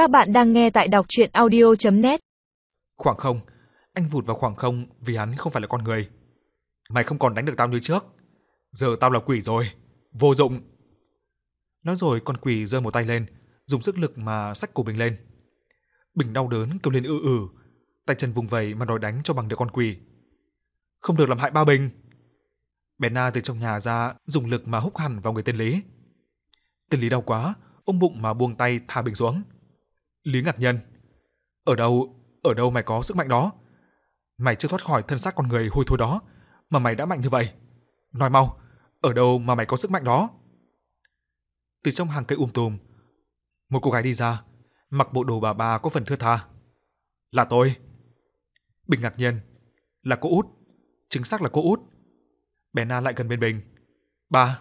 Các bạn đang nghe tại đọc chuyện audio.net Khoảng không, anh vụt vào khoảng không vì hắn không phải là con người. Mày không còn đánh được tao như trước. Giờ tao là quỷ rồi. Vô dụng. Nói rồi con quỷ giơ một tay lên, dùng sức lực mà xách cổ Bình lên. Bình đau đớn kêu lên ư ử, tay chân vùng vẩy mà đòi đánh cho bằng được con quỷ. Không được làm hại ba Bình. Bé Na từ trong nhà ra dùng lực mà húc hẳn vào người tên Lý. Tên Lý đau quá, ôm bụng mà buông tay thả Bình xuống. Lý ngạc nhân. Ở đâu, ở đâu mày có sức mạnh đó? Mày chưa thoát khỏi thân xác con người hôi thối đó, mà mày đã mạnh như vậy. Nói mau, ở đâu mà mày có sức mạnh đó? Từ trong hàng cây um tùm, một cô gái đi ra, mặc bộ đồ bà bà có phần thưa tha. Là tôi. Bình ngạc nhiên. Là cô út. Chính xác là cô út. Bé Na lại gần bên Bình. Ba.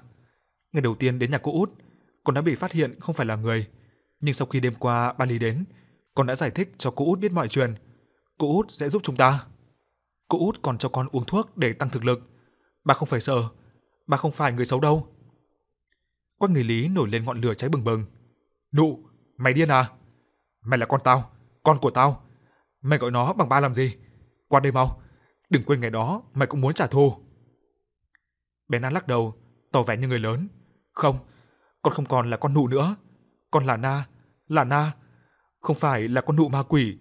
Ngày đầu tiên đến nhà cô út, con đã bị phát hiện không phải là người. Nhưng sau khi đêm qua ba Lý đến, con đã giải thích cho cô út biết mọi chuyện. Cô út sẽ giúp chúng ta. Cô út còn cho con uống thuốc để tăng thực lực. Ba không phải sợ. Ba không phải người xấu đâu. Quanh người Lý nổi lên ngọn lửa cháy bừng bừng. Nụ, mày điên à? Mày là con tao, con của tao. Mày gọi nó bằng ba làm gì? Qua đây mau. Đừng quên ngày đó mày cũng muốn trả thù. Bé Na lắc đầu, tỏ vẻ như người lớn. Không, con không còn là con nụ nữa. Con là Na, là Na. Không phải là con nụ ma quỷ.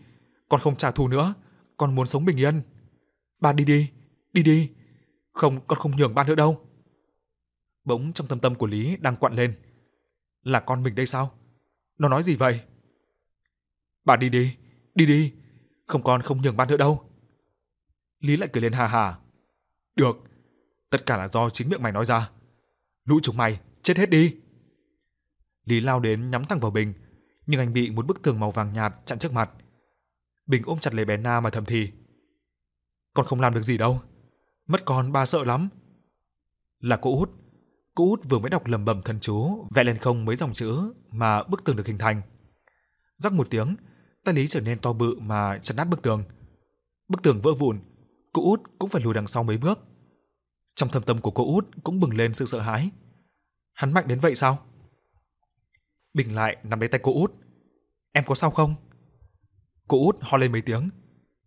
Con không trả thù nữa. Con muốn sống bình yên. Ba đi đi, đi đi. Không, con không nhường ba nữa đâu. Bỗng trong tâm tâm của Lý đang quặn lên. Là con mình đây sao? Nó nói gì vậy? Bà đi đi, đi đi. Không con không nhường ba nữa đâu. Lý lại cười lên hà hà. Được, tất cả là do chính miệng mày nói ra. Lũ chúng mày, chết hết đi. Lý lao đến nhắm thẳng vào Bình, nhưng anh bị một bức tường màu vàng nhạt chặn trước mặt. Bình ôm chặt lấy bé Na mà thầm thì. Con không làm được gì đâu. Mất con ba sợ lắm. Là cô út. Cô út vừa mới đọc lầm bầm thần chú, vẽ lên không mấy dòng chữ mà bức tường được hình thành. Rắc một tiếng, tay Lý trở nên to bự mà chặn nát bức tường. Bức tường vỡ vụn, cô út cũng phải lùi đằng sau mấy bước. Trong thâm tâm của cô út cũng bừng lên sự sợ hãi. Hắn mạnh đến vậy sao? Bình lại nắm lấy tay cô út. Em có sao không? Cô út ho lên mấy tiếng.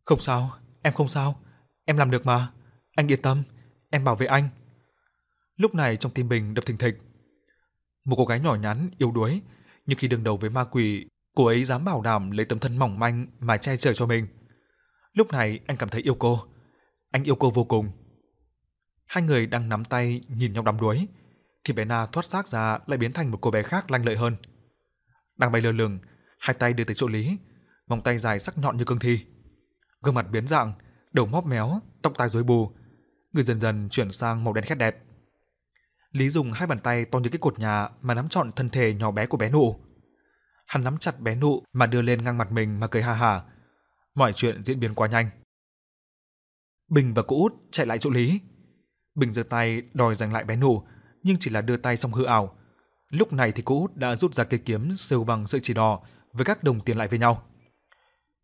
Không sao, em không sao. Em làm được mà. Anh yên tâm, em bảo vệ anh. Lúc này trong tim Bình đập thình thịch. Một cô gái nhỏ nhắn, yếu đuối, nhưng khi đương đầu với ma quỷ, cô ấy dám bảo đảm lấy tấm thân mỏng manh mà che chở cho mình. Lúc này anh cảm thấy yêu cô. Anh yêu cô vô cùng. Hai người đang nắm tay nhìn nhau đắm đuối, thì bé Na thoát xác ra lại biến thành một cô bé khác lanh lợi hơn. Đang bay lơ lửng, hai tay đưa tới chỗ Lý, vòng tay dài sắc nhọn như cương thi. Gương mặt biến dạng, đầu móp méo, tóc tai rối bù, người dần dần chuyển sang màu đen khét đẹt. Lý dùng hai bàn tay to như cái cột nhà mà nắm trọn thân thể nhỏ bé của bé nụ. Hắn nắm chặt bé nụ mà đưa lên ngang mặt mình mà cười ha hả. Mọi chuyện diễn biến quá nhanh. Bình và cô út chạy lại chỗ Lý. Bình giơ tay đòi giành lại bé nụ, nhưng chỉ là đưa tay trong hư ảo. Lúc này thì cô út đã rút ra cây kiếm sêu bằng sợi chỉ đỏ với các đồng tiền lại với nhau.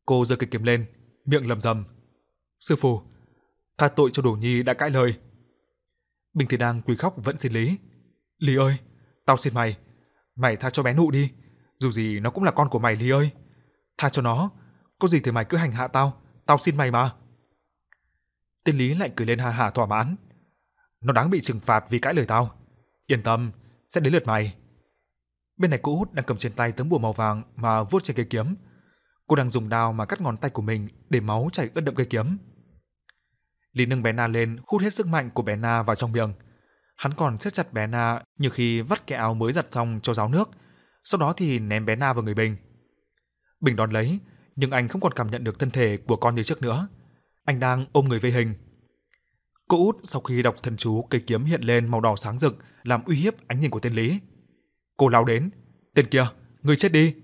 Cô giơ cây kiếm lên, miệng lầm rầm. Sư phụ, tha tội cho đồ nhi đã cãi lời. Bình thì đang quỳ khóc vẫn xin Lý. Lý ơi, tao xin mày, mày tha cho bé nụ đi, dù gì nó cũng là con của mày Lý ơi. Tha cho nó, có gì thì mày cứ hành hạ tao, tao xin mày mà. Tên Lý lại cười lên ha hả thỏa mãn. Nó đáng bị trừng phạt vì cãi lời tao. Yên tâm, sẽ đến lượt mày. Bên này cô út đang cầm trên tay tấm bùa màu vàng mà vuốt trên cây kiếm. Cô đang dùng dao mà cắt ngón tay của mình để máu chảy ướt đẫm cây kiếm. Lý nâng bé Na lên, hút hết sức mạnh của bé Na vào trong miệng. Hắn còn siết chặt bé Na như khi vắt cái áo mới giặt xong cho ráo nước, sau đó thì ném bé Na vào người Bình. Bình đón lấy, nhưng anh không còn cảm nhận được thân thể của con như trước nữa. Anh đang ôm người vây hình. Cô út sau khi đọc thần chú cây kiếm hiện lên màu đỏ sáng rực làm uy hiếp ánh nhìn của tên Lý. Cô lao đến, tên kia, người chết đi.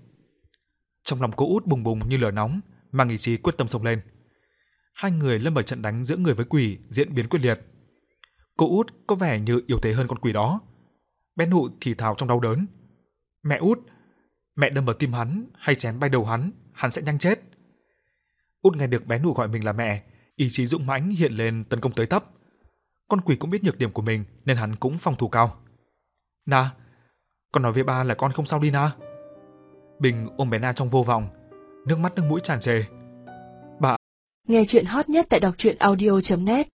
Trong lòng cô út bùng bùng như lửa nóng, mang ý chí quyết tâm xông lên. Hai người lâm vào trận đánh giữa người với quỷ diễn biến quyết liệt. Cô út có vẻ như yếu thế hơn con quỷ đó. Bé nụ thì thào trong đau đớn. Mẹ út, mẹ đâm vào tim hắn hay chém bay đầu hắn, hắn sẽ nhanh chết. Út nghe được bé nụ gọi mình là mẹ, ý chí dũng mãnh hiện lên tấn công tới tấp. Con quỷ cũng biết nhược điểm của mình nên hắn cũng phòng thủ cao. Na, con nói với ba là con không sao đi Na. Bình ôm bé Na trong vô vọng, nước mắt nước mũi tràn trề. Nghe chuyện hot nhất tại đọc truyện audio.net